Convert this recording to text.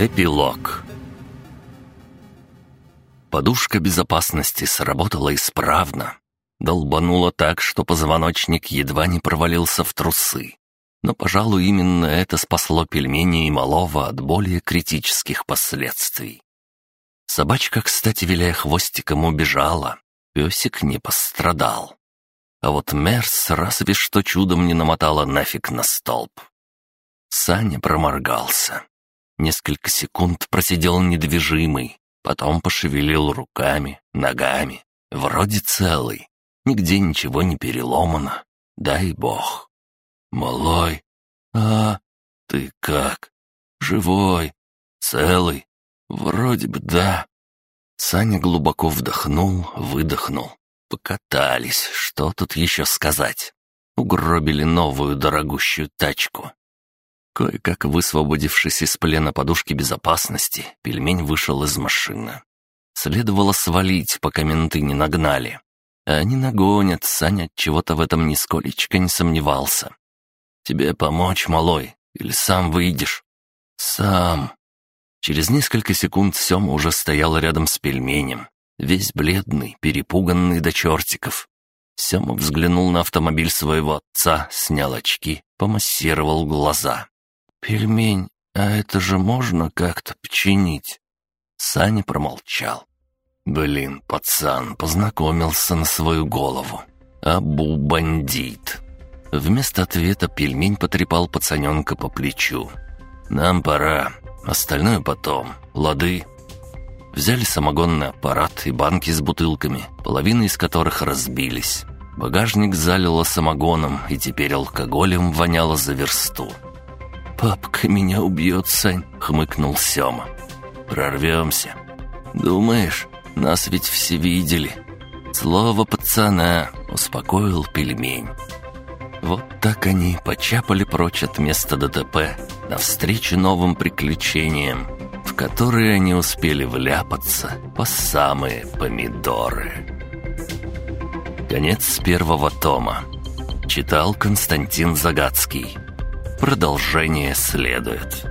Эпилог Подушка безопасности сработала исправно. Долбануло так, что позвоночник едва не провалился в трусы. Но, пожалуй, именно это спасло пельмени и малого от более критических последствий. Собачка, кстати, виляя хвостиком, убежала. Песик не пострадал. А вот Мерс разве что чудом не намотала нафиг на столб. Саня проморгался. Несколько секунд просидел недвижимый, потом пошевелил руками, ногами. Вроде целый, нигде ничего не переломано. Дай бог. «Малой, а ты как? Живой? Целый? Вроде бы да». Саня глубоко вдохнул, выдохнул. Покатались, что тут еще сказать. Угробили новую дорогущую тачку. Кое-как высвободившись из плена подушки безопасности, пельмень вышел из машины. Следовало свалить, пока менты не нагнали. А они нагонят, Саня от чего-то в этом нисколечко не сомневался. «Тебе помочь, малой, или сам выйдешь?» «Сам». Через несколько секунд Сема уже стоял рядом с пельменем, весь бледный, перепуганный до чертиков. Сема взглянул на автомобиль своего отца, снял очки, помассировал глаза. «Пельмень, а это же можно как-то починить?» Саня промолчал. «Блин, пацан, познакомился на свою голову. Абу бандит». Вместо ответа пельмень потрепал пацаненка по плечу. «Нам пора, остальное потом, лады». Взяли самогонный аппарат и банки с бутылками, половина из которых разбились. Багажник залило самогоном, и теперь алкоголем воняло за версту. «Папка меня убьет, Сань», — хмыкнул Сёма. «Прорвемся». «Думаешь, нас ведь все видели». «Слово пацана», — успокоил пельмень. Вот так они почапали прочь от места ДТП навстречу новым приключениям, в которые они успели вляпаться по самые помидоры. Конец первого тома. Читал Константин Загадский. Продолжение следует.